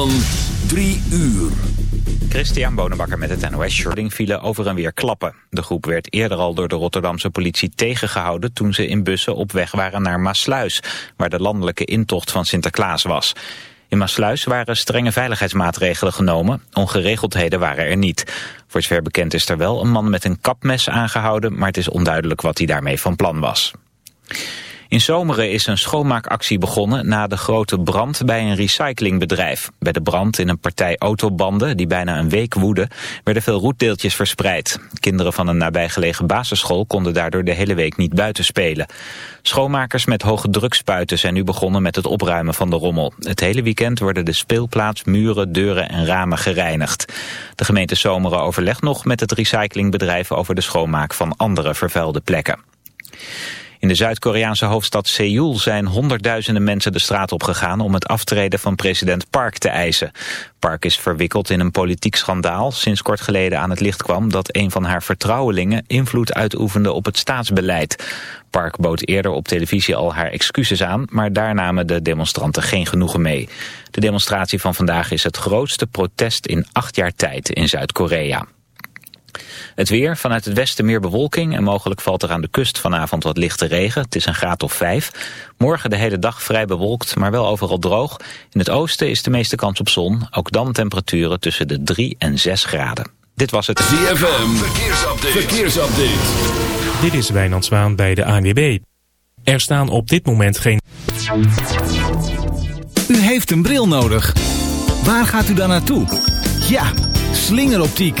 van 3 uur. Christian Bonenbakker met het NOS Shorting vielen over en weer klappen. De groep werd eerder al door de Rotterdamse politie tegengehouden... toen ze in bussen op weg waren naar Maasluis... waar de landelijke intocht van Sinterklaas was. In Maasluis waren strenge veiligheidsmaatregelen genomen. Ongeregeldheden waren er niet. Voor zover bekend is er wel een man met een kapmes aangehouden... maar het is onduidelijk wat hij daarmee van plan was. In Zomeren is een schoonmaakactie begonnen na de grote brand bij een recyclingbedrijf. Bij de brand in een partij autobanden die bijna een week woedde, werden veel roetdeeltjes verspreid. Kinderen van een nabijgelegen basisschool konden daardoor de hele week niet buiten spelen. Schoonmakers met hoge drukspuiten zijn nu begonnen met het opruimen van de rommel. Het hele weekend worden de speelplaats, muren, deuren en ramen gereinigd. De gemeente Zomeren overlegt nog met het recyclingbedrijf over de schoonmaak van andere vervuilde plekken. In de Zuid-Koreaanse hoofdstad Seoul zijn honderdduizenden mensen de straat opgegaan om het aftreden van president Park te eisen. Park is verwikkeld in een politiek schandaal sinds kort geleden aan het licht kwam dat een van haar vertrouwelingen invloed uitoefende op het staatsbeleid. Park bood eerder op televisie al haar excuses aan, maar daar namen de demonstranten geen genoegen mee. De demonstratie van vandaag is het grootste protest in acht jaar tijd in Zuid-Korea. Het weer, vanuit het westen meer bewolking en mogelijk valt er aan de kust vanavond wat lichte regen. Het is een graad of vijf. Morgen de hele dag vrij bewolkt, maar wel overal droog. In het oosten is de meeste kans op zon. Ook dan temperaturen tussen de 3 en 6 graden. Dit was het ZFM, verkeersupdate. verkeersupdate. Dit is Wijnand Zwaan bij de ANWB. Er staan op dit moment geen... U heeft een bril nodig. Waar gaat u dan naartoe? Ja, slingeroptiek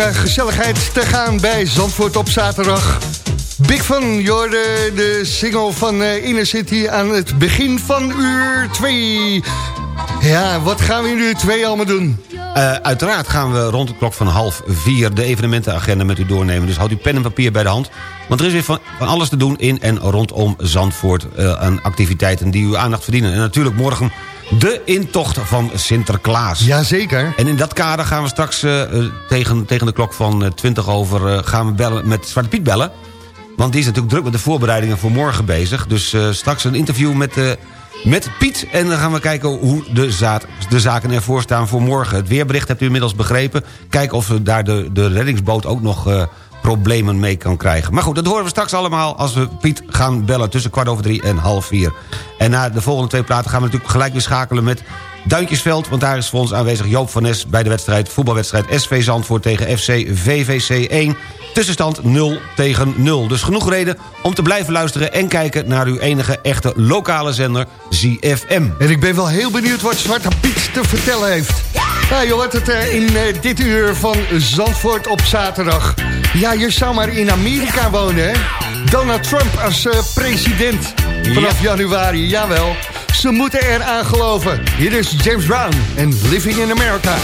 Eh, gezelligheid te gaan bij Zandvoort op zaterdag. Big Fun, Jorde, de single van uh, Inner City aan het begin van uur 2. Ja, wat gaan we in uur 2 allemaal doen? Uh, uiteraard gaan we rond de klok van half vier de evenementenagenda met u doornemen. Dus houd uw pen en papier bij de hand. Want er is weer van, van alles te doen in en rondom Zandvoort. Uh, aan activiteiten die uw aandacht verdienen. En natuurlijk morgen de intocht van Sinterklaas. Jazeker. En in dat kader gaan we straks uh, tegen, tegen de klok van uh, 20 over... Uh, gaan we bellen, met Zwarte Piet bellen. Want die is natuurlijk druk met de voorbereidingen voor morgen bezig. Dus straks een interview met, met Piet. En dan gaan we kijken hoe de, zaad, de zaken ervoor staan voor morgen. Het weerbericht hebt u inmiddels begrepen. Kijken of we daar de, de reddingsboot ook nog problemen mee kan krijgen. Maar goed, dat horen we straks allemaal als we Piet gaan bellen... tussen kwart over drie en half vier. En na de volgende twee platen gaan we natuurlijk gelijk weer schakelen met... Duintjesveld, want daar is voor ons aanwezig Joop van Nes... bij de wedstrijd, voetbalwedstrijd SV Zandvoort tegen FC VVC 1. Tussenstand 0 tegen 0. Dus genoeg reden om te blijven luisteren... en kijken naar uw enige echte lokale zender, ZFM. En ik ben wel heel benieuwd wat Zwarte Piet te vertellen heeft. Ja, je hoort het uh, in uh, dit uur van Zandvoort op zaterdag. Ja, je zou maar in Amerika wonen, hè? Donald Trump als president vanaf ja. januari, jawel. Ze moeten eraan geloven. Hier is James Brown en Living in America.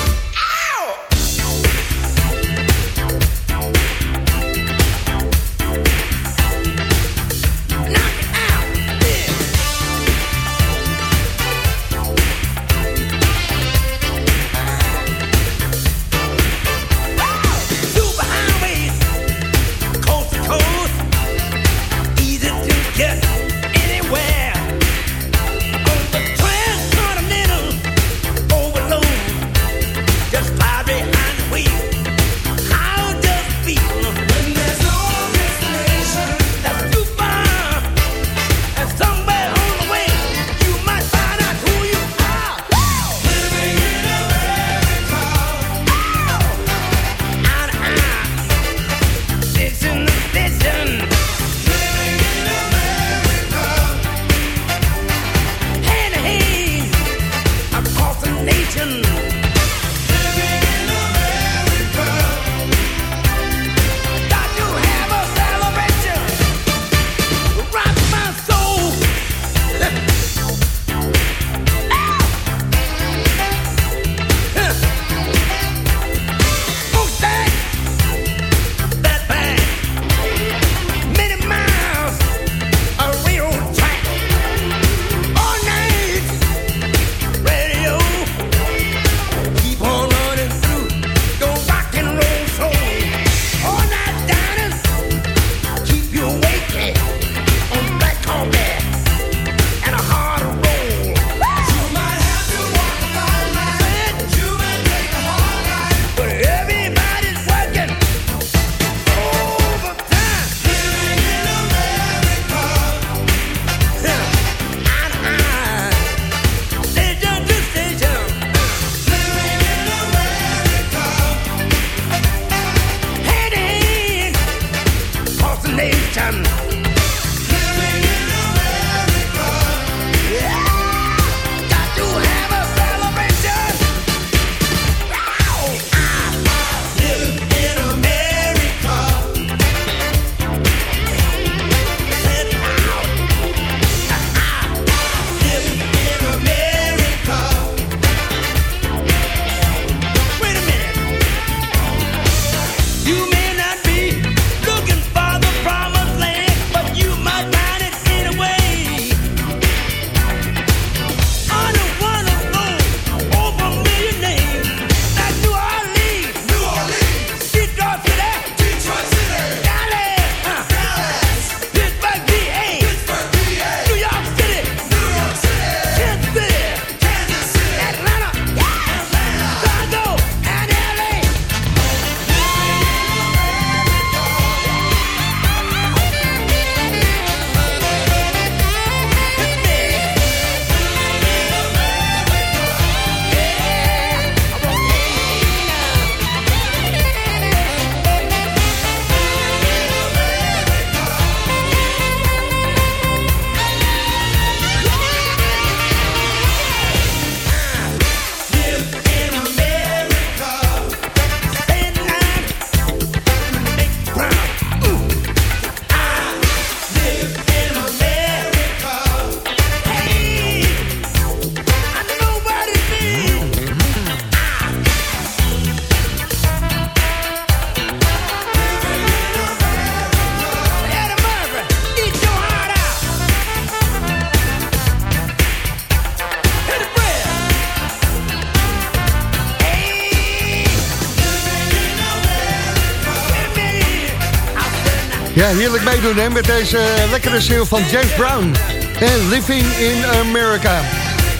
Heerlijk meedoen hè, met deze lekkere single van James Brown. En Living in America.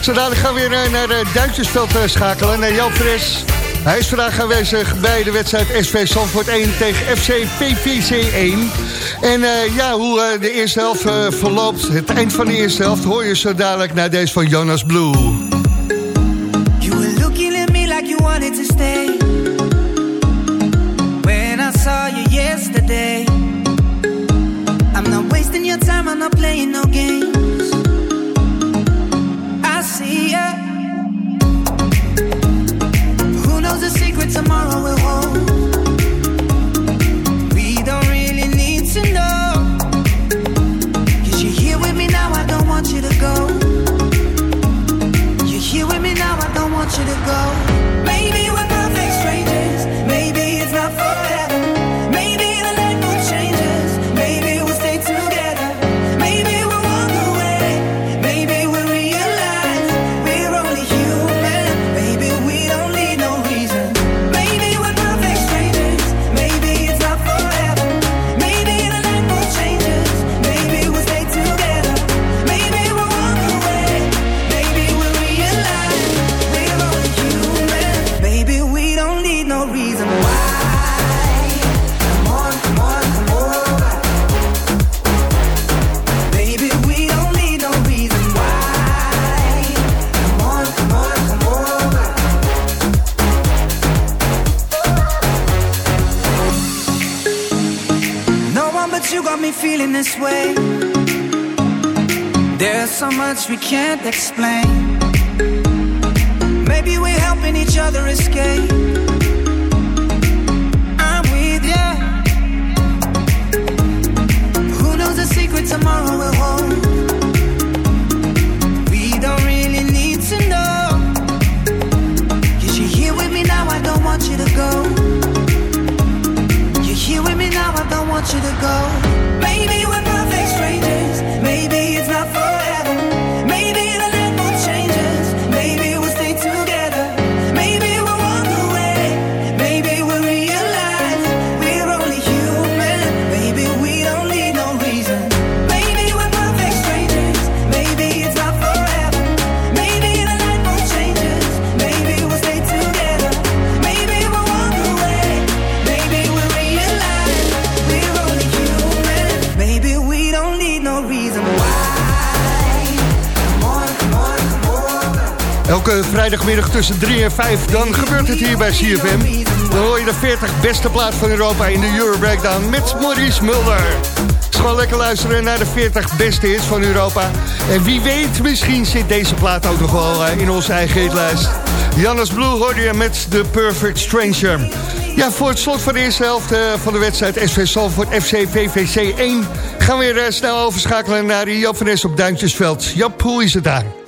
Zo gaan we weer eh, naar Duitsersveld eh, schakelen, naar Jan Fres. Hij is vandaag aanwezig bij de wedstrijd SV Zandvoort 1 tegen FC PVC 1. En ja, hoe de eerste helft verloopt, het eind van de eerste helft... hoor je zo dadelijk naar deze van Jonas Blue. Elke vrijdagmiddag tussen 3 en 5, dan gebeurt het hier bij CFM. Dan hoor je de 40 beste plaat van Europa in de Euro Breakdown met Maurice Mulder. Is gewoon lekker luisteren naar de 40 beste hits van Europa. En wie weet, misschien zit deze plaat ook nog wel eh, in onze eigen hitlijst. Jannes Blue hoorde je met The Perfect Stranger. Ja, voor het slot van de eerste helft eh, van de wedstrijd SV Salford FC VVC 1... gaan we weer eh, snel overschakelen naar Jap van op Duintjesveld. Jap, hoe is het daar?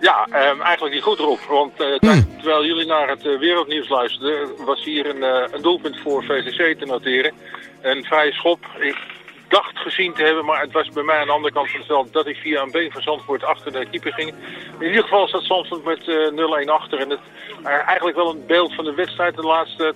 Ja, ehm, eigenlijk niet goed erop. Want eh, kijk, terwijl jullie naar het eh, wereldnieuws luisterden, was hier een, eh, een doelpunt voor VCC te noteren. Een vrije schop. Ik dacht gezien te hebben, maar het was bij mij aan de andere kant van het veld dat ik via een been van Zandvoort achter de keeper ging. In ieder geval staat Zandvoort met eh 0-1 achter. En het eigenlijk wel een beeld van de wedstrijd. De laatste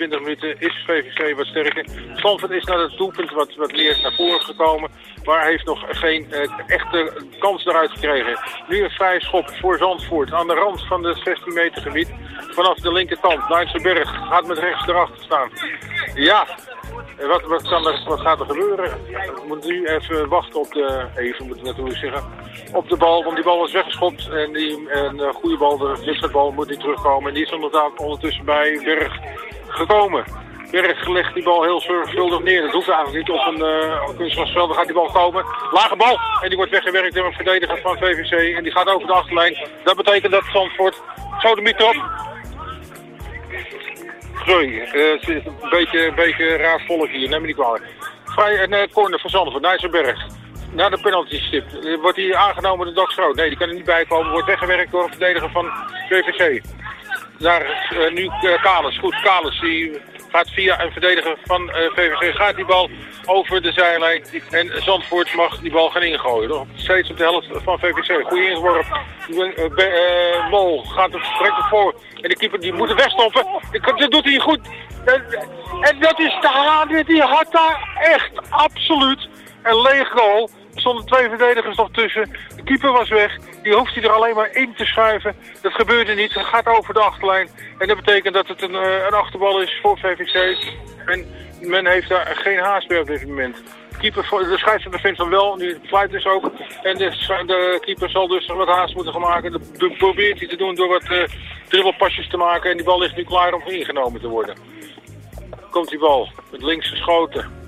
20 minuten is VVC wat sterker. Zandvoort is naar het doelpunt wat, wat meer naar voren gekomen. Maar heeft nog geen eh, echte kans eruit gekregen. Nu een vrije schop voor Zandvoort aan de rand van het 16 meter gebied. Vanaf de linkerkant, Berg gaat met rechts erachter staan. Ja, wat, wat, gaat er gebeuren? We moeten nu even wachten op de... Even moet ik natuurlijk zeggen. Op de bal, want die bal is weggeschopt. En die, een eh, goede bal, de wedstrijdbal, moet niet terugkomen. En die is inderdaad ondertussen bij Berg gekomen. Berg legt die bal heel zorgvuldig neer. Dat hoeft eigenlijk niet op een uh, kunstgrasveld. Dan gaat die bal komen. Lage bal. En die wordt weggewerkt door een verdediger van VVC. En die gaat over de achterlijn. Dat betekent dat Zandvoort... Zo de op. Sorry, eh, het is een beetje, een beetje raar volk hier, neem me niet kwalijk. Vrij een uh, corner van Zandvoort, Nijzerberg. Naar de penalty stip. Eh, wordt hij aangenomen door Dag Schroot? Nee, die kan er niet bij komen. Wordt weggewerkt door een verdediger van VVC. Naar eh, nu uh, Kalis. Goed, Kalis die gaat via een verdediger van eh, VVC. Gaat die bal over de zijlijn. En Zandvoort mag die bal gaan ingooien. Nog steeds op de helft van VVC. Goeie ingeworp. Uh, eh, Mol gaat het direct voor. En de keeper die moet het wegstoppen. Dat doet hij goed. En, en dat is de Haan, die had daar echt absoluut een leeg goal. Stonden twee verdedigers nog tussen. De keeper was weg. Die hoeft hij er alleen maar in te schuiven. Dat gebeurde niet. Het gaat over de achterlijn. En dat betekent dat het een, eh, een achterbal is voor VVC. En men heeft daar geen haast meer op dit moment. De Keeper, de scheidsrechter vindt van wel, nu fluit dus ook. En de, de keeper zal dus wat haast moeten gaan maken. Dat probeert hij te doen door wat eh dribbelpasjes te maken. En die bal ligt nu klaar om ingenomen te worden. Komt die bal, met links geschoten.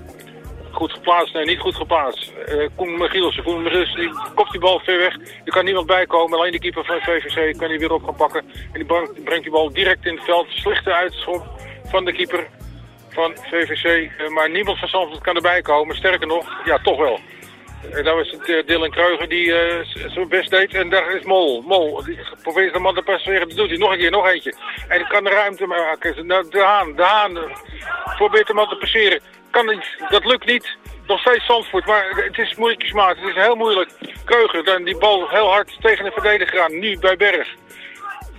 Goed geplaatst, nee, niet goed geplaatst. Eh Koen Michielsen, Koen Michielsen, die kopt die bal ver weg. Er kan niemand bij komen, alleen de keeper van VVC kan die weer op gaan pakken. En die brengt, brengt die bal direct in het veld. Slechte uitschop van de keeper van VVC. Eh, maar niemand van Zandvoort kan erbij komen. Sterker nog, ja, toch wel. En was het eh, Dylan Kreuger die z- zijn best deed. En daar is Mol. Mol, probeert de man te passeren. Dat doet hij nog een keer, nog eentje. En kan de ruimte maken. Nou, De Haan, de Haan eh, probeert de man te passeren. Kan niet, dat lukt niet. Nog steeds Zandvoort, maar het is moeilijkjesmaat. Het is heel moeilijk. Kreuger, dan die bal heel hard tegen de verdediger aan. Nu bij Berg.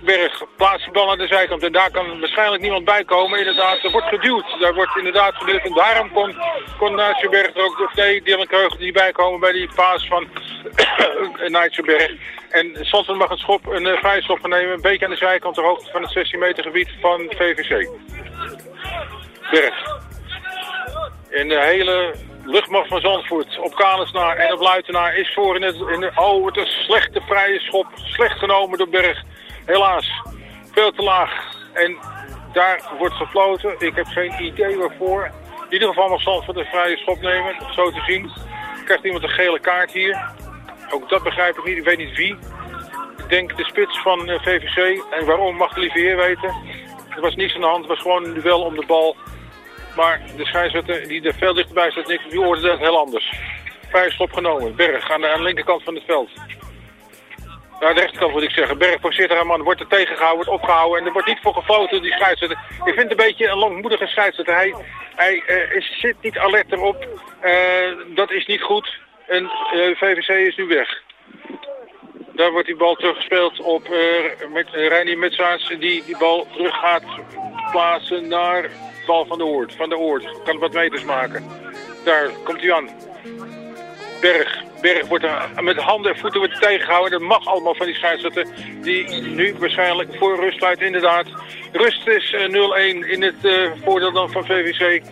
Berg plaatst aan de zijkant en daar kan waarschijnlijk niemand bij komen. Inderdaad, er wordt geduwd. Daar wordt inderdaad geduwd en daarom kon, kon er ook, of nee, Dylan Kreuger niet bij die paas van Nijtsenberg. En Santen mag een schop, een uh, vrije schop nemen, een beetje aan de zijkant ter hoogte van het 16 meter gebied van VVC. Berg. En de hele luchtmacht van Zandvoort op Kalensnaar en op Luitenaar is voor in het... In de, oh, het slechte vrije schop. Slecht genomen door Berg. Helaas. Veel te laag. En daar wordt gefloten. Ik heb geen idee waarvoor. In ieder geval mag Zandvoort een vrije schop nemen. Zo te zien. Krijgt iemand een gele kaart hier. Ook dat begrijp ik niet. Ik weet niet wie. Ik denk de spits van eh, VVC. En waarom mag de lieve heer weten. Er was niets aan de hand. Het was gewoon een duel om de bal. Maar de scheidsrechter die er veel dichterbij staat, die oordeelde dat heel anders. Vrije schop genomen. Berg aan de, aan de linkerkant van het veld. Aan de rechterkant moet ik zeggen. Berg forceert er een man, wordt er tegengehouden, wordt opgehouden. En er wordt niet voor gefloten, die scheidsrechter. Ik vind het een beetje een langmoedige scheidsrechter. Hij, hij is, zit niet alert erop. Eh, dat is niet goed. En eh, VVC is nu weg. Daar wordt die bal teruggespeeld op met, uh, Reinier Metsaans die die bal terug gaat plaatsen naar bal van de Oort. Van de Oort. Kan wat meters maken. Daar komt hij aan. Berg. Berg wordt er met handen en voeten wordt tegengehouden. Dat mag allemaal van die scheidsrechter. Die nu waarschijnlijk voor rust sluit. Inderdaad. Rust is eh, 0-1 in het eh, voordeel dan van VVC.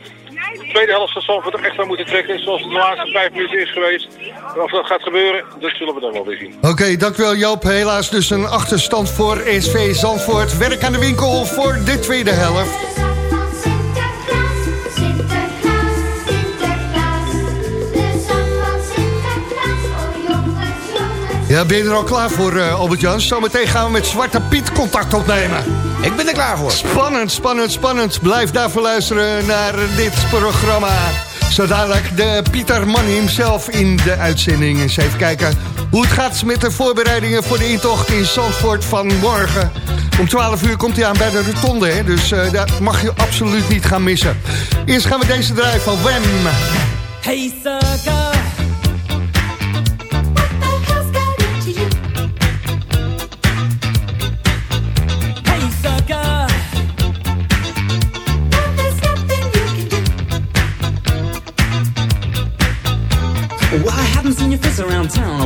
De tweede helft zal Zandvoort er echt aan moeten trekken. Zoals het de laatste vijf minuten is geweest. Of dat gaat gebeuren, dat zullen we dan wel weer zien. Oké, dankjewel Joop. Helaas dus een achterstand voor SV Zandvoort. Werk aan de winkel voor de tweede helft. Ja, ben je er al klaar voor, uh, Albert-Jan? Zometeen gaan we met Zwarte Piet contact opnemen. Ik ben er klaar voor. Spannend, spannend, spannend. Blijf daarvoor luisteren naar dit programma. Zo dadelijk de Pieter Mann himself in de uitzending. Eens even kijken hoe het gaat met de voorbereidingen voor de intocht in Zandvoort van morgen. Om 12 uur komt hij aan bij de rotonde, hè? dus uh, dat mag je absoluut niet gaan missen. Eerst gaan we deze draaien van Wem. Hey sucker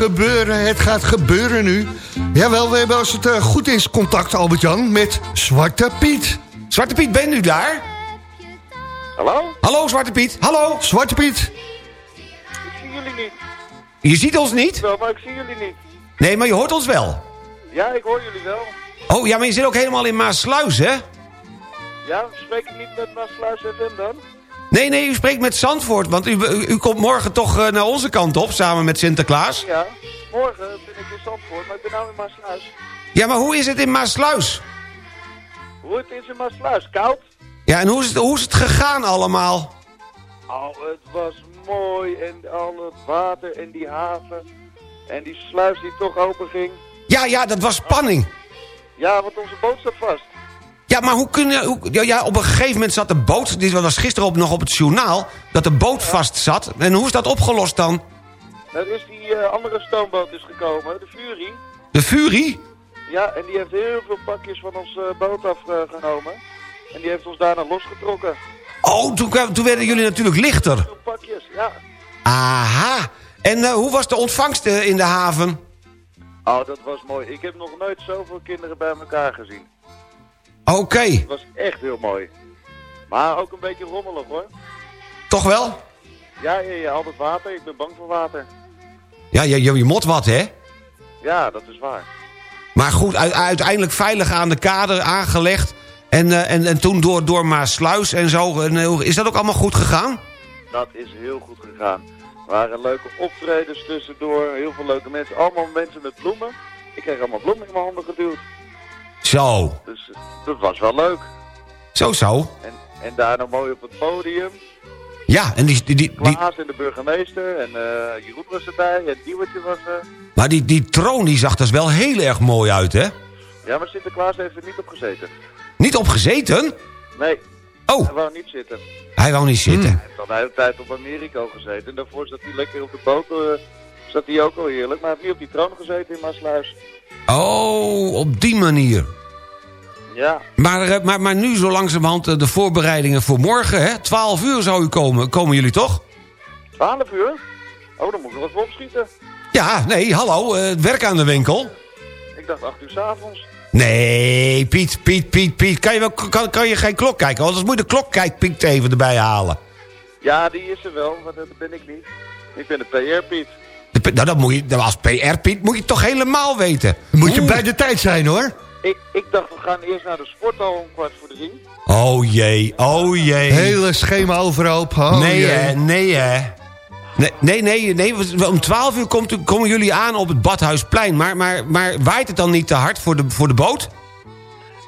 Gebeuren. Het gaat gebeuren nu. Jawel, we hebben als het eh, goed is contact, Albert-Jan, met Zwarte Piet. Zwarte Piet, ben u daar? Hallo? Hallo, Zwarte Piet. Hallo. Zwarte Piet. Ik zie jullie niet. Je ziet ons niet? Wel, maar ik zie jullie niet. Nee, maar je hoort ons wel. Ja, ik hoor jullie wel. Oh, ja, maar je zit ook helemaal in Maasluis, hè? Ja, spreek ik niet met Maasluis FM dan? Nee, nee, u spreekt met Zandvoort, want u, u, komt morgen toch eh, naar onze kant op, samen met Sinterklaas. Ja, morgen ben ik in Zandvoort, maar ik ben nou in Maasluis. Ja, maar hoe is het in Maasluis? Hoe het is in Maasluis? Koud? Ja, en hoe is het, hoe is het gegaan allemaal? Oh, het was mooi en al het water en die haven. En die sluis die toch open ging. Ja, ja, dat was spanning. Ja, want onze boot staat vast. Ja, maar hoe kun je... Hoe, ja, ja, op een gegeven moment zat de boot... Dit was gisteren op, nog op het journaal... dat de boot vast zat. En hoe is dat opgelost dan? Er is die eh, andere stoomboot is gekomen, de Fury. De Fury? Ja, en die heeft heel veel pakjes van onze eh, boot afgenomen. en die heeft ons daarna losgetrokken. Oh, toen, toen werden jullie natuurlijk lichter. Veel pakjes, ja. Aha. En eh, hoe was de ontvangst eh, in de haven? Oh, dat was mooi. Ik heb nog nooit zoveel kinderen bij elkaar gezien. Oké. Het was echt heel mooi. Maar ook een beetje rommelig hoor. Toch wel? Ja, ja, ja, altijd water. Ik ben bang voor water. Ja, je, je, je mot wat, hè? Ja, dat is waar. Maar goed, uiteindelijk veilig aan de kade aangelegd. En, eh, en, en toen door, door Maasluis en zo. Eh, is dat ook allemaal goed gegaan? Dat is heel goed gegaan. Er waren leuke optredens tussendoor. Heel veel leuke mensen. Allemaal mensen met bloemen. Ik kreeg allemaal bloemen in mijn handen geduwd. Zo. Dus dat was wel leuk. Zo, zo. En, en daarna mooi op het podium. Ja, en die, die, die, Klaas en de burgemeester. En eh Jeroen was erbij. En Diewertje was er. maar die, die troon die zag er dus wel heel erg mooi uit, hè? Ja, maar Sinterklaas heeft er niet op gezeten. Niet op gezeten? Nee. Oh. Hij wou niet zitten. Hij wou niet zitten. Hij heeft al de hele tijd op Amerika gezeten. En daarvoor zat hij lekker op de boot. eh, zat hij ook al heerlijk. Maar hij heeft niet op die troon gezeten in Maasluis. Oh, op die manier. Ja. Maar, eh, maar, maar nu zo langzamerhand eh, de voorbereidingen voor morgen, hè? 12 uur zou u komen. Komen jullie toch? 12 uur? Oh, dan moet ik nog even opschieten. Ja, nee, hallo, eh, werk aan de winkel. Ik dacht 8 uur s'avonds. Nee, Piet, Piet, Piet, Piet. Kan je, wel, kan, kan je geen klok kijken? Anders moet je de klokkijkpiet even erbij halen. Ja, die is er wel, maar dat ben ik niet. Ik ben de PR-Piet. De nou, dat moet je, nou, als PR-Piet moet je toch helemaal weten. Moet je bij de tijd zijn, hoor. Ik, ik dacht, we gaan eerst naar de sporthal om kwart voor drie. Oh jee, oh jee. Hele schema overhoop. Oh, nee jee. hè, nee hè. Nee, nee, nee, nee, we- om 12 uur komt, komen jullie aan op het Badhuisplein. Maar, maar, maar waait het dan niet te hard voor de, voor de boot?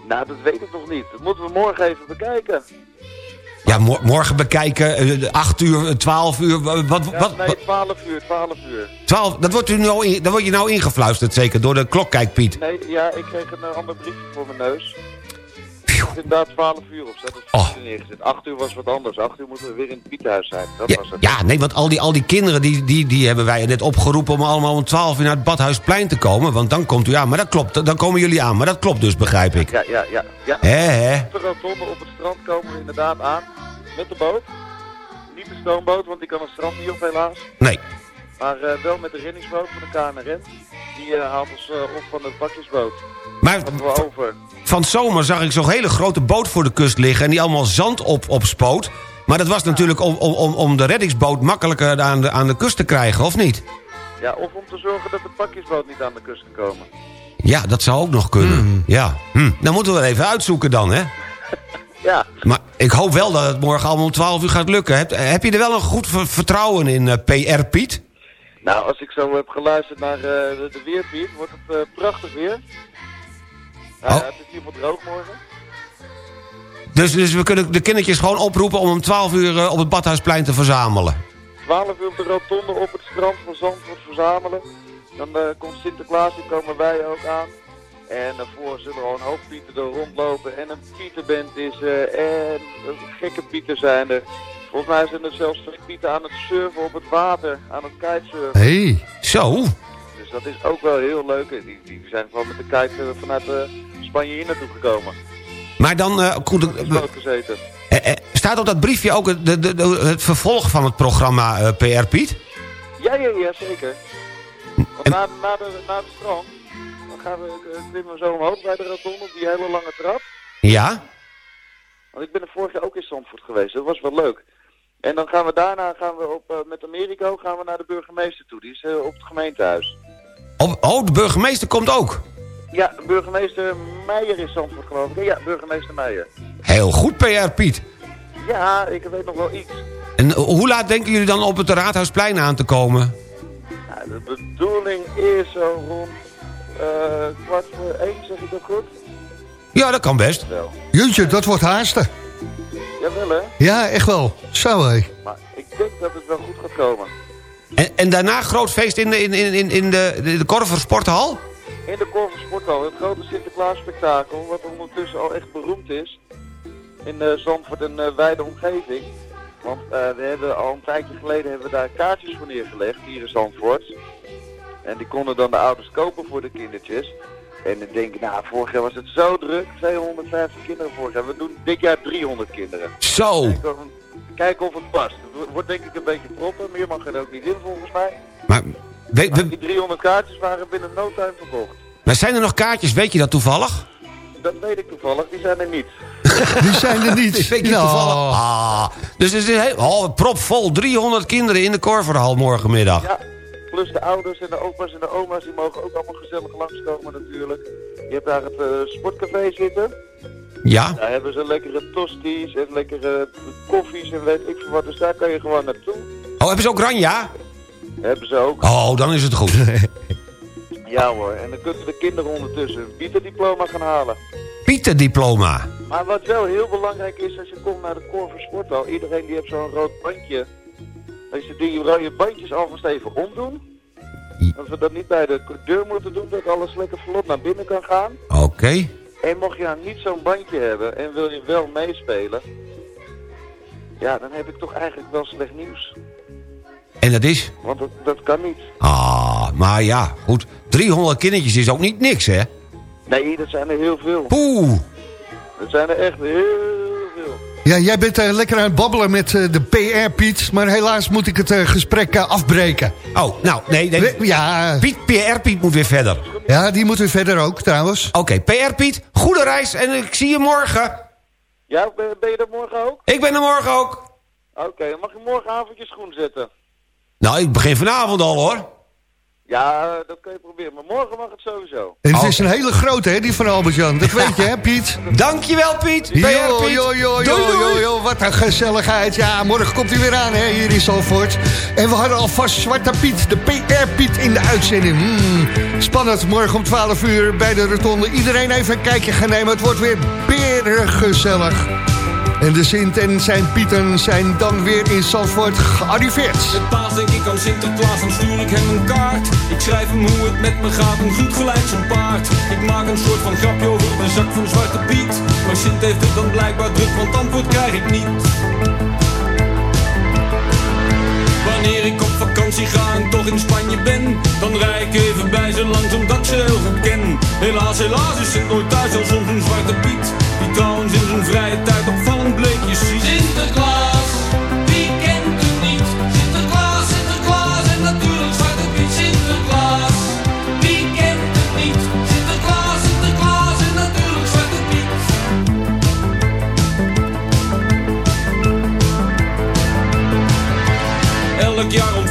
Nou, dat weet ik nog niet. Dat moeten we morgen even bekijken. Ja, mor- morgen bekijken, eh, 8 uur, eh, 12 uur, wat, wat, Ja, nee, 12 uur, 12 uur. 12, dat wordt, u nou in, dat wordt je nou ingefluisterd zeker, door de klokkijk Piet. Nee, ja, ik kreeg een eh, ander briefje voor mijn neus. Er inderdaad 12 uur op, staat Oh. oh. neergezet. 8 uur was wat anders. 8 uur moeten we weer in het Piethuis zijn. Dat Ja, was het. ja, nee, want al die, al die kinderen, die, die, die hebben wij net opgeroepen... om allemaal om 12 uur naar het Badhuisplein te komen. Want dan komt u aan, maar dat klopt, dan komen jullie aan. Maar dat klopt dus, begrijp ik. Ja, ja, ja. ja. Hè. Op de rotonde op het strand komen we inderdaad aan. Met de boot. Niet de stoomboot, want die kan het strand niet op helaas. Nee. Maar eh, wel met de reddingsboot van de KNRM. Die eh, haalt ons eh, op van de pakjesboot. Maar van zomer zag ik zo'n hele grote boot voor de kust liggen... en die allemaal zand op, opspoot. Maar dat was natuurlijk om, om, om, de reddingsboot makkelijker aan de, aan de kust te krijgen, of niet? Ja, of om te zorgen dat de pakjesboot niet aan de kust kan komen. Ja, dat zou ook nog kunnen. Ja. Hm. Dan moeten we het even uitzoeken dan, hè? Ja. Maar ik hoop wel dat het morgen allemaal om 12 uur gaat lukken. Heb, heb je er wel een goed ver- vertrouwen in, eh, PR Piet? Nou, als ik zo heb geluisterd naar eh, de, de weerpiet, wordt het eh, prachtig weer. Nou, Oh. ja, het is in ieder geval droog morgen. Dus, dus we kunnen de kindertjes gewoon oproepen om om 12 uur eh, op het Badhuisplein te verzamelen. 12 uur op de rotonde op het strand van Zandvoort verzamelen. Dan eh, komt Sinterklaas, die komen wij ook aan. En daarvoor zullen er gewoon een hoop pieten er rondlopen. En een pietenband is er. En eh, gekke pieten zijn er. Volgens mij zijn er zelfs twee pieten aan het surfen op het water. Aan het kitesurfen. Hey. Zo. Dus dat is ook wel heel leuk. Die, die zijn gewoon met de kite vanuit eh, Spanje hier naartoe gekomen. Maar dan goed, eh, Boot gezeten. eh, eh, staat op dat briefje ook het, de, de, de- het vervolg van het programma PR Piet? Ja, ja, ja, zeker. Want na, na, de, na het strand, dan gaan we, klimmen we zo omhoog bij de rotonde op die hele lange trap. Ja? Want ik ben er vorig jaar ook in Zandvoort geweest, dat was wel leuk. En dan gaan we daarna gaan we op, met Americo gaan we naar de burgemeester toe, die is op het gemeentehuis. Oh, de burgemeester komt ook. Ja, burgemeester Meijer is Zandvoort geloof ik. Ja, burgemeester Meijer. Heel goed, PR Piet. Ja, ik weet nog wel iets. En eh, hoe laat denken jullie dan op het Raadhuisplein aan te komen? Nou, de bedoeling is zo rond eh, kwart voor één, zeg ik dat goed? Ja, dat kan best. Wel. Jeetje, dat wordt haasten. Jawel hè, Ja, echt wel. Zo hé. maar ik denk dat het wel goed gaat komen. En, en daarna groot feest in de, in, in, in, in de, de, de Korver Sporthal? In de Korver Sporthal, het grote Sinterklaas spektakel, wat ondertussen al echt beroemd is. In uh, Zandvoort en eh, wijde omgeving. Want eh, we hebben al een tijdje geleden hebben we daar kaartjes voor neergelegd, hier in Zandvoort. En die konden dan de ouders kopen voor de kindertjes. En ik denk, nou, vorig jaar was het zo druk. 250 kinderen vorig jaar. We doen dit jaar 300 kinderen. Zo. Kijken of, kijken of het past. Het wordt denk ik een beetje proppen. Meer mag er ook niet in volgens mij. Maar, we- Maar we- die 300 kaartjes waren binnen no time verkocht. maar zijn er nog kaartjes, weet je dat toevallig? Dat weet ik toevallig, die zijn er niet. Die zijn er niet. Weet je Ja. toevallig? Ah, dus het is heel, oh, propvol, 300 kinderen in de Korverhal morgenmiddag. Ja, plus de ouders en de opa's en de oma's, die mogen ook allemaal gezellig langskomen natuurlijk. Je hebt daar het eh, sportcafé zitten. Ja? Daar hebben ze lekkere tosties en lekkere koffies en weet ik veel wat. Dus daar kan je gewoon naartoe. Oh, hebben ze ook Ranja? Hebben ze ook. Oh, dan is het goed. Ja hoor, en dan kunnen de kinderen ondertussen een Pieter-diploma gaan halen. Pieter diploma. Maar wat wel heel belangrijk is als je komt naar de Corver Sporthal, iedereen die heeft zo'n rood bandje. Als je die rode bandjes alvast even omdoen. Dat we dat niet bij de deur moeten doen, dat alles lekker vlot naar binnen kan gaan. Oké. En mocht je nou niet zo'n bandje hebben en wil je wel meespelen, ja, dan heb ik toch eigenlijk wel slecht nieuws. En dat is? Want dat, dat kan niet. Ah, maar ja, goed. 300 kindertjes is ook niet niks, hè? Nee, dat zijn er heel veel. Poeh. Dat zijn er echt heel veel. Ja, jij bent eh, lekker aan het babbelen met eh, de PR, Piet. Maar helaas moet ik het eh, gesprek afbreken. Oh, nou, nee. nee. We- ja, Piet, PR Piet moet weer verder. ja, die moet weer verder ook trouwens. Oké, PR Piet, goede reis en ik zie je morgen. Ja, ben, ben je er morgen ook? Ik ben er morgen ook. Oké, dan mag je morgenavond je schoen zetten. Nou, ik begin vanavond al, hoor. Ja, dat kan je proberen. Maar morgen mag het sowieso. En het Oh. is een hele grote, hè, die van Albert-Jan. Dat weet je, hè, Piet? Dankjewel, Piet. Jo, Piet. jo, jo, Doei, jo, doei. jo, jo, wat een gezelligheid. Ja, morgen komt hij weer aan, hè, hier in Zalvoort. En we hadden alvast Zwarte Piet, de PR-Piet in de uitzending. Hmm, spannend, morgen om 12 uur bij de rotonde. Iedereen even een kijkje gaan nemen, het wordt weer berengezellig. En de Sint en zijn Pieten zijn dan weer in Zandvoort gearriveerd. Met paas denk ik aan Sinterklaas, dan stuur ik hem een kaart. Ik schrijf hem hoe het met me gaat, een goed gelijk zijn paard. Ik maak een soort van grapje over de zak van Zwarte Piet. Maar Sint heeft het dan blijkbaar druk, want antwoord krijg ik niet. Wanneer ik op vakantie ga en toch in Spanje ben Dan rij ik even bij ze langs omdat ze heel goed ken Helaas, helaas is Sint nooit thuis als soms een zwarte piet Die trouwens in zijn vrije tijd opvallend bleekjes ziet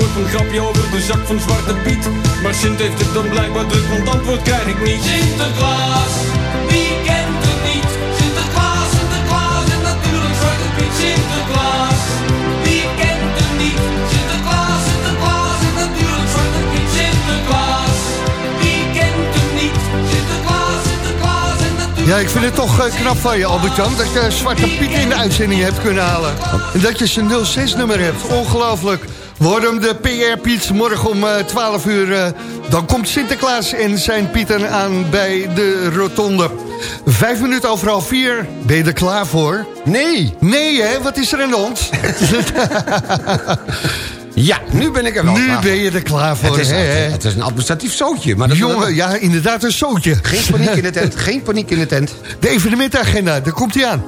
soort van grapje over de zak van Zwarte Piet. Maar Sint heeft het dan blijkbaar druk, want antwoord krijg ik niet. Sinterklaas, wie kent het niet? Sinterklaas, Sinterklaas en natuurlijk Zwarte Piet. Sinterklaas, wie kent het niet? Sinterklaas, Sinterklaas en natuurlijk Zwarte Piet. Sinterklaas, wie kent het niet? Sinterklaas, Sinterklaas en natuurlijk... Ja, ik vind het toch eh, knap van je, Albert-Jan... dat je Zwarte Piet in de uitzending hebt kunnen halen. En dat je zijn 06-nummer hebt. Ongelooflijk. We de PR Piet morgen om eh, 12 uur. eh, dan komt Sinterklaas en zijn Pieten aan bij de rotonde. Vijf minuten over half vier. Ben je er klaar voor? Nee. Nee, hè? Wat is er de hand? Ja, nu ben ik er wel Nu klaar ben je er klaar voor, Het is, hè, hè? het is een administratief zootje. Maar dat Jongen, ja, inderdaad een zootje. Geen paniek in de tent, geen paniek in de tent. De evenementagenda, daar komt hij aan.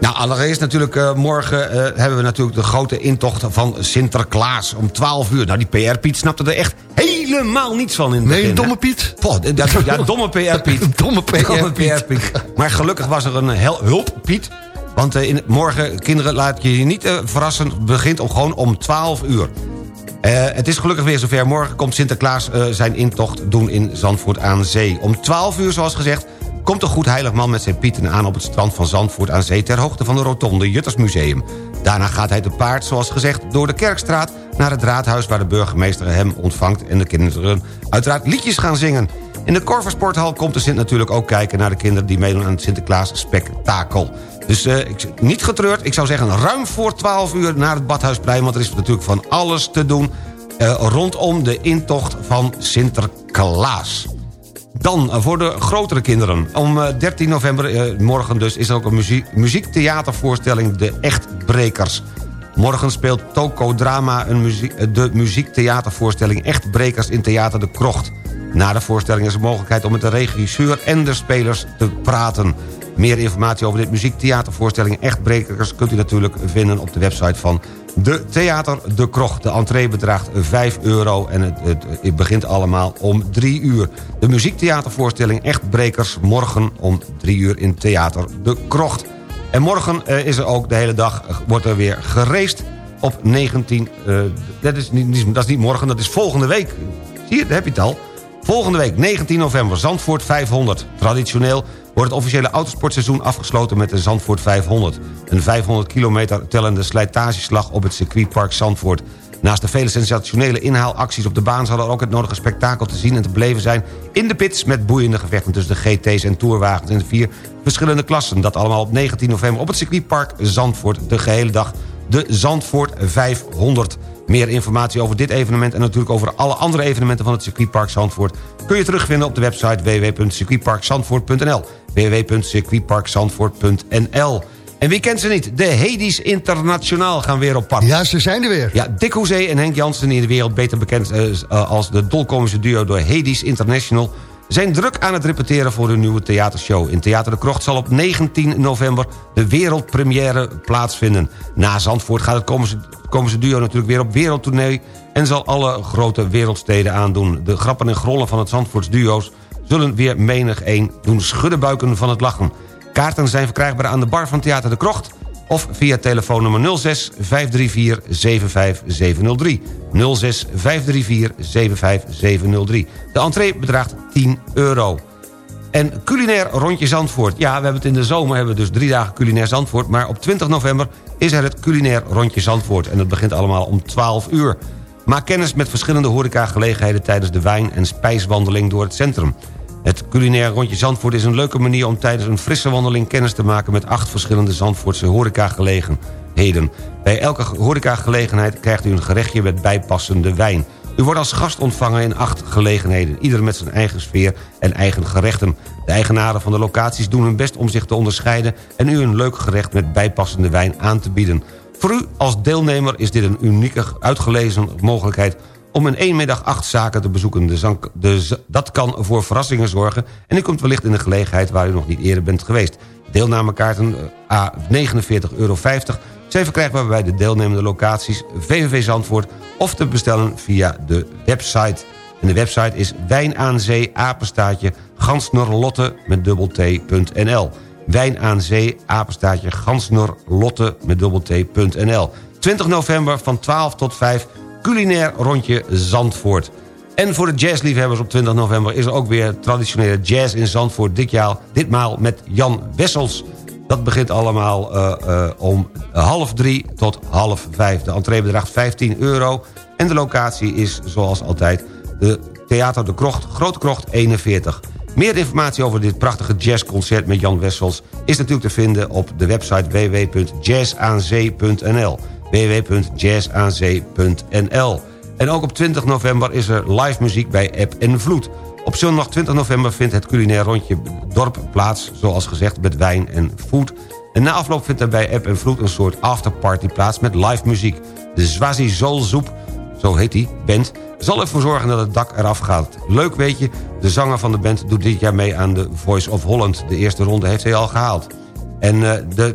Nou, allereerst natuurlijk eh, morgen eh, hebben we natuurlijk de grote intocht van Sinterklaas om 12 uur. Nou, die PR-Piet snapte er echt helemaal niets van in het Nee, begin, domme? Piet? Poh, ja, ja, domme PR-Piet. Domme Domme PR-Piet. Maar gelukkig was er een hulp-Piet. Want eh, in, morgen, kinderen, laat je je niet verrassen... Begint om, gewoon om 12 uur. Het is gelukkig weer zover. Morgen komt Sinterklaas zijn intocht doen in Zandvoort aan Zee. Om 12 uur, zoals gezegd, komt de goed heilig man met zijn pieten aan... op het strand van Zandvoort aan Zee... ter hoogte van de rotonde Juttersmuseum. Daarna gaat hij te paard, zoals gezegd, door de Kerkstraat... naar het raadhuis waar de burgemeester hem ontvangt... en de kinderen uiteraard liedjes gaan zingen. In de Korversporthal komt de Sint natuurlijk ook kijken... naar de kinderen die meedoen aan het Sinterklaas spektakel. Dus eh, ik, niet getreurd, ik zou zeggen ruim voor 12 uur naar het Badhuisplein... want er is natuurlijk van alles te doen eh, rondom de intocht van Sinterklaas. Dan eh, voor de grotere kinderen. Om eh, 13 november, eh, morgen dus, is er ook een muziek, muziektheatervoorstelling De Echtbrekers. Morgen speelt Toko Drama een eh, de muziektheatervoorstelling Echtbrekers in Theater de Krocht. Na de voorstelling is er mogelijkheid om met de regisseur en de spelers te praten. Meer informatie over dit muziektheatervoorstelling Echtbrekers... kunt u natuurlijk vinden op de website van de Theater de Krocht. De entree bedraagt 5 euro en het, het, begint allemaal om 3 uur. De muziektheatervoorstelling Echtbrekers morgen om 3 uur in Theater de Krocht. En morgen eh, is er ook de hele dag, eh, wordt er weer gereest op 19... eh, dat, is niet, niet- dat is niet morgen, dat is volgende week. Zie je, daar heb je het al. Volgende week, 19 november, Zandvoort 500. Traditioneel wordt het officiële autosportseizoen afgesloten met de Zandvoort 500. Een 500 kilometer tellende slijtageslag op het circuitpark Zandvoort. Naast de vele sensationele inhaalacties op de baan... zal er ook het nodige spektakel te zien en te beleven zijn... in de pits met boeiende gevechten tussen de GT's en tourwagens... in de vier verschillende klassen. Dat allemaal op 19 november op het circuitpark Zandvoort. De gehele dag de Zandvoort 500. Meer informatie over dit evenement en natuurlijk over alle andere evenementen van het circuitpark Zandvoort... kun je terugvinden op de website www.circuitparkzandvoort.nl www.circuitparkzandvoort.nl En wie kent ze niet? De Hades Internationaal gaan weer op pad. Ja, ze zijn er weer. Ja, Dick Hoezee en Henk Jansen in de wereld beter bekend eh, als de dolkomische duo door Hades International zijn druk aan het repeteren voor hun nieuwe theatershow. In Theater de Krocht zal op 19 november de wereldpremière plaatsvinden. Na Zandvoort gaat het komische duo natuurlijk weer op wereldtournee... en zal alle grote wereldsteden aandoen. De grappen en grollen van het Zandvoorts duo's zullen weer menig een doen schuddenbuiken van het lachen. Kaarten zijn verkrijgbaar aan de bar van Theater de Krocht of via telefoonnummer 06 534 75703. 06 534 75703. De entree bedraagt 10 euro. En culinair rondje Zandvoort. Ja, we hebben het in de zomer, hebben we dus drie dagen culinair Zandvoort... maar op 20 november is er het culinair rondje Zandvoort. En dat begint allemaal om 12 uur. Maak kennis met verschillende horecagelegenheden... tijdens de wijn- en spijswandeling door het centrum. Het culinair rondje Zandvoort is een leuke manier om tijdens een frisse wandeling kennis te maken met acht verschillende Zandvoortse horecagelegenheden. Bij elke horecagelegenheid krijgt u een gerechtje met bijpassende wijn. U wordt als gast ontvangen in acht gelegenheden, ieder met zijn eigen sfeer en eigen gerechten. De eigenaren van de locaties doen hun best om zich te onderscheiden en u een leuk gerecht met bijpassende wijn aan te bieden. Voor u als deelnemer is dit een unieke uitgelezen mogelijkheid om in één middag acht zaken te bezoeken. De de dat kan voor verrassingen zorgen... en u komt wellicht in een gelegenheid waar u nog niet eerder bent geweest. Deelnamekaarten eh, A 49,50 euro zijn verkrijgbaar bij de deelnemende locaties VVV Zandvoort... of te bestellen via de website. En de website is wijnaanzee apenstaatje gansnerlotte met dubbel t.nl. Wijnaanzee apenstaatje gansnerlotte met dubbel t.nl. 20 november van 12 tot 5 culinair rondje Zandvoort. En voor de jazzliefhebbers op 20 november is er ook weer traditionele jazz in Zandvoort. Ditjaar, ditmaal met Jan Wessels. Dat begint allemaal eh, eh, om half drie tot half vijf. De entree bedraagt 15 euro. En de locatie is zoals altijd de Theater de Krocht, Grote Krocht 41. Meer informatie over dit prachtige jazzconcert met Jan Wessels... is natuurlijk te vinden op de website www.jazzaanzee.nl www.jazzaanzee.nl En ook op 20 november is er live muziek bij App en Vloed. Op zondag 20 november vindt het culinair rondje dorp plaats... zoals gezegd met wijn en food. En na afloop vindt er bij App en Vloed een soort afterparty plaats... met live muziek. De Zwazi Zolzoep, zo heet die, band... zal ervoor zorgen dat het dak eraf gaat. Leuk weet je, de zanger van de band doet dit jaar mee aan de Voice of Holland. De eerste ronde heeft hij al gehaald. En eh, de,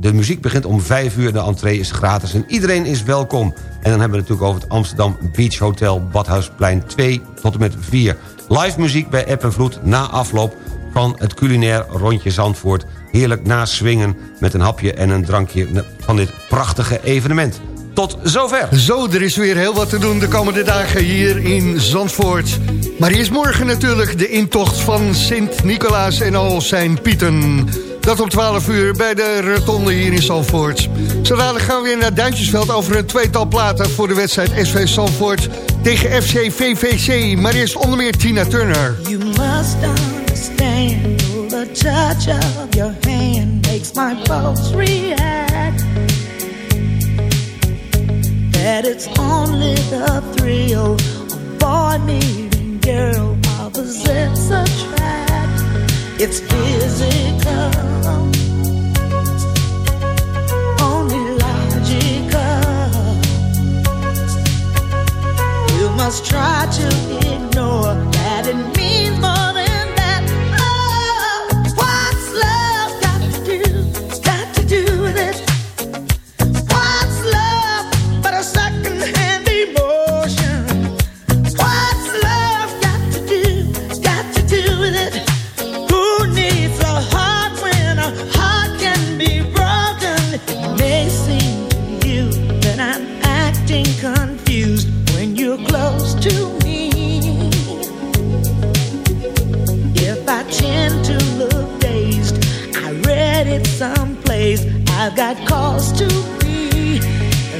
de muziek begint om 5 uur, de entree is gratis en iedereen is welkom. En dan hebben we natuurlijk over het Amsterdam Beach Hotel Badhuisplein 2 tot en met 4. Live muziek bij App en Vloed na afloop van het culinair rondje Zandvoort. Heerlijk naswingen met een hapje en een drankje van dit prachtige evenement. Tot zover. Zo, er is weer heel wat te doen de komende dagen hier in Zandvoort. Maar eerst morgen natuurlijk de intocht van Sint-Nicolaas en al zijn pieten. Dat om 12 uur bij de rotonde hier in Zandvoort. Zo dadelijk gaan we weer naar Duintjesveld over een tweetal platen... voor de wedstrijd SV Zandvoort tegen FC VVC. Maar eerst onder meer Tina Turner. You must understand the touch of your hand makes my pulse react. That it's only the thrill of boy meeting girl opposites attract. It's physical, only logical. You must try to ignore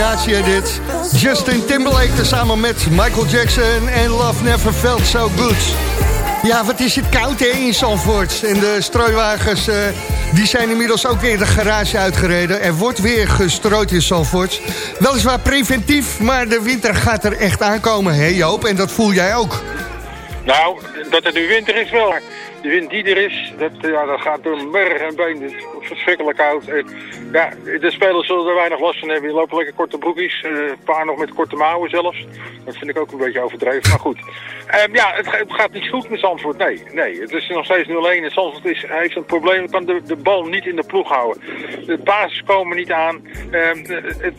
combinatie dit. Justin Timberlake tezamen met Michael Jackson en Love Never Felt So Good. Ja, wat is het koud hè, in Zandvoort. En de strooiwagens eh, die zijn inmiddels ook weer de garage uitgereden. Er wordt weer gestrooid in Zandvoort. Weliswaar preventief, maar de winter gaat er echt aankomen, hè Joop? En dat voel jij ook. Nou, dat het nu winter is wel. De wind die er is, dat, ja, dat gaat door merg en been. Het is verschrikkelijk koud. Ja, de spelers zullen er weinig last van hebben. Die lopen lekker korte broekjes. eh, Een paar nog met korte mouwen zelfs. Dat vind ik ook een beetje overdreven, maar goed. Ehm, ja, het, ga- het gaat niet goed met Zandvoort. Nee, nee. Het is nog steeds 0-1. En Zandvoort is, heeft een probleem. kan de, de bal niet in de ploeg houden. De basis komen niet aan. Ehm, de- het,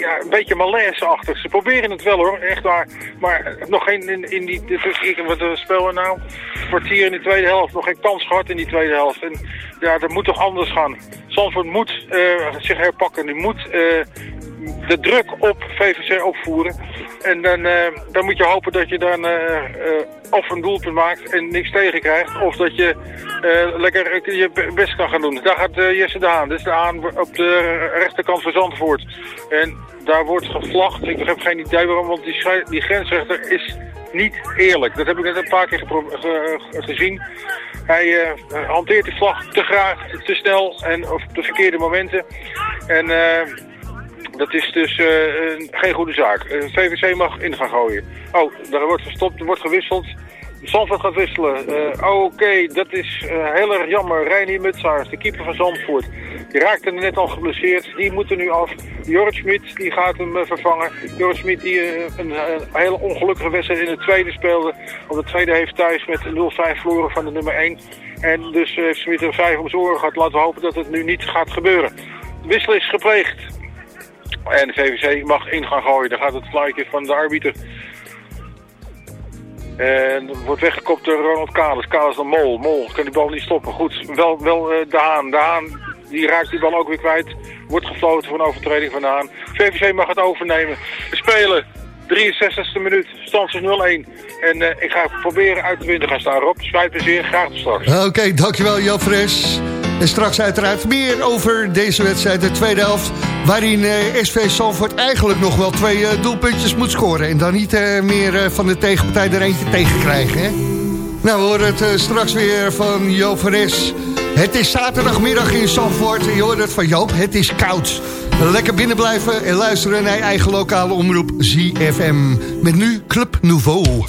ja, een beetje malaise-achtig. Ze proberen het wel hoor, echt waar. Maar nog geen in, in die... ik- Wat we spelen nou? Kwartier in de tweede helft. Nog geen kans gehad in die tweede helft. En ja, dat moet toch anders gaan. Zandvoort moet eh, zich herpakken. Die moet eh, de druk op VVC opvoeren. En dan, eh, dan moet je hopen dat je dan eh, eh, of een doelpunt maakt en niks tegen krijgt. Of dat je lekker je best kan gaan doen. Daar gaat Jesse de Haan. Dat is de Haan op de rechterkant van Zandvoort. En daar wordt gevlacht. Ik heb geen idee waarom, want die, die grensrechter is niet eerlijk. Dat heb ik net een paar keer gezien. Hij hanteert die vlag te graag, te snel en op de verkeerde momenten. En dat is dus eh, een- geen goede zaak. VVC mag in gaan gooien. Oh, daar wordt gestopt, er wordt gewisseld. Zandvoort gaat wisselen. Eh, Oké, dat is eh, heel erg jammer. Reinier Mutsaars, de keeper van Zandvoort. Die raakte net al geblesseerd. Die moet er nu af. Jorrit Schmid die gaat hem vervangen. Jorrit Schmid die een, een hele ongelukkige wedstrijd in de tweede speelde. Want de tweede heeft thuis met 0-5 verloren van de nummer 1. En dus heeft Schmid er 5 om zijn oren gehad. Laten we hopen dat het nu niet gaat gebeuren. Wissel is gepleegd. En VVC mag in gaan gooien. Dan gaat het fluitje van de arbiter. En wordt weggekopt door Ronald Kalis. Kalis de Mol. Mol kan die bal niet stoppen. Goed, wel, wel eh, De Haan. De Haan die raakt die bal ook weer kwijt. Wordt gefloten voor een overtreding van De Haan. VVC mag het overnemen. Spelen 63e minuut. Stand is 0-1. En eh, ik ga proberen uit de wind gaan staan. Rob, spijt me. Graag straks. Oké, dankjewel Joop Fres. En straks uiteraard meer over deze wedstrijd, de tweede helft... waarin eh, SV Salford eigenlijk nog wel twee eh, doelpuntjes moet scoren... en dan niet meer van de tegenpartij er eentje tegen krijgen. Hè? Nou, we horen het straks weer van Joop. Het is zaterdagmiddag in Salford. Je hoort het van Joop, het is koud. Lekker binnen blijven en luisteren naar je eigen lokale omroep ZFM. Met nu Club Nouveau.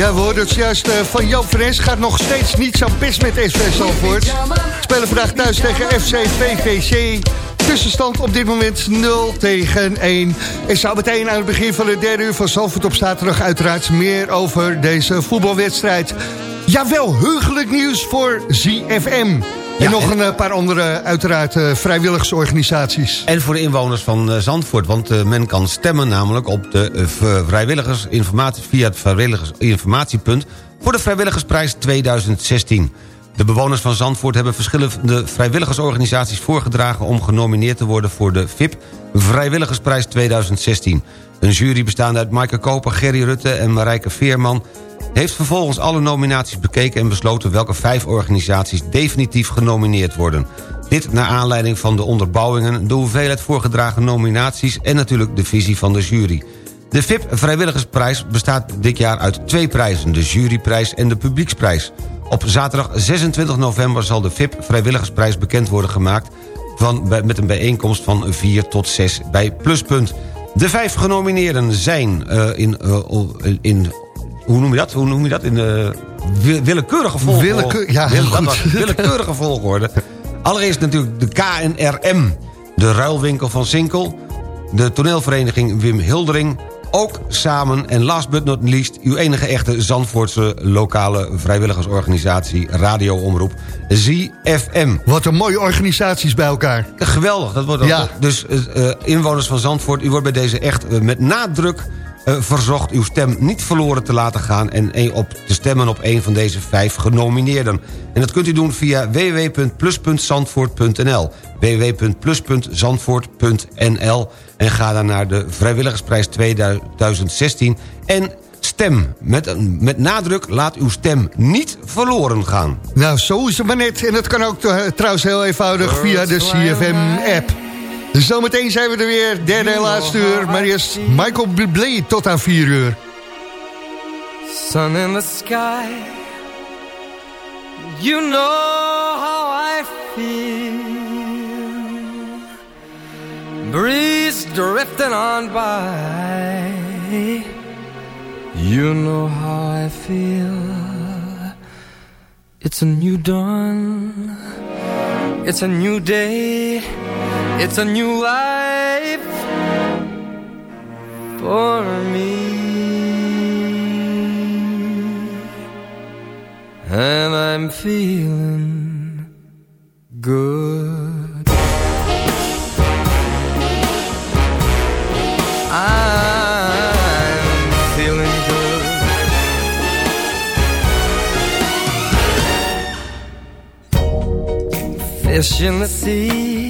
Ja, we hoorden het juist eh, van Joop Fres. Gaat nog steeds niet zo best met SV Zandvoort. Spelen vandaag thuis tegen FC VVC. Tussenstand op dit moment 0 tegen 1. En zo meteen aan het begin van de derde uur van Zandvoort op zaterdag... uiteraard meer over deze voetbalwedstrijd. Jawel, heugelijk nieuws voor ZFM. En nog een eh, paar andere, uiteraard, eh, vrijwilligersorganisaties. En voor de inwoners van eh, Zandvoort, want eh, men kan stemmen namelijk op de eh, vrijwilligersinformatie via het vrijwilligersinformatiepunt voor de vrijwilligersprijs 2016. De bewoners van Zandvoort hebben verschillende vrijwilligersorganisaties voorgedragen om genomineerd te worden voor de VIP Vrijwilligersprijs 2016. Een jury bestaande uit Maaike Koper, Gerry Rutte en Marijke Veerman heeft vervolgens alle nominaties bekeken en besloten welke vijf organisaties definitief genomineerd worden. Dit naar aanleiding van de onderbouwingen, de hoeveelheid voorgedragen nominaties en natuurlijk de visie van de jury. De VIP Vrijwilligersprijs bestaat dit jaar uit twee prijzen, de juryprijs en de publieksprijs. Op zaterdag 26 november zal de VIP Vrijwilligersprijs bekend worden gemaakt van, met een bijeenkomst van 4 tot 6 bij Pluspunt. De vijf genomineerden zijn eh, in, o- in... Hoe noem je dat? Hoe noem je dat? In de wi- willekeurige volgorde. Willekeur- ja, dat goed. willekeurige volgorde. Allereerst natuurlijk de KNRM. De ruilwinkel van Sinkel. De toneelvereniging Wim Hildering. Ook samen en last but not least... uw enige echte Zandvoortse lokale vrijwilligersorganisatie... radioomroep ZFM. Wat een mooie organisaties bij elkaar. Geweldig. Dat wordt Ja. Dus eh, eh, inwoners van Zandvoort, u wordt bij deze echt eh, met nadruk eh, verzocht... uw stem niet verloren te laten gaan... en op te stemmen op een van deze vijf genomineerden. En dat kunt u doen via www.plus.zandvoort.nl www.plus.zandvoort.nl En ga dan naar de Vrijwilligersprijs 2016 en stem. Met, met nadruk, laat uw stem niet verloren gaan. Nou, zo is het maar net. En dat kan ook eh, trouwens heel eenvoudig via de CFM-app. Zometeen zijn we er weer, derde en laatste uur. Maar eerst Michael Bublé tot aan 4 uur. sun in the sky. You know how I feel. Breeze drifting on by. You know how I feel. It's a new dawn. It's a new day. It's a new life for me. and I'm feeling good. I'm feeling good. Fish in the sea,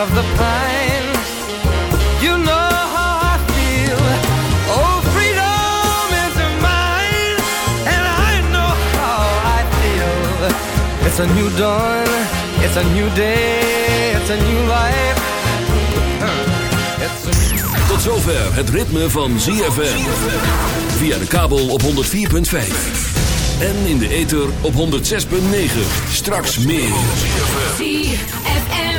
Of the pine, you know how I feel. Oh, freedom is mine, and I know how I feel. It's a new dawn, it's a new day, it's a new life. A Tot zover het ritme van ZFM. Via de kabel op 104.5. En in de ether op 106.9. Straks meer.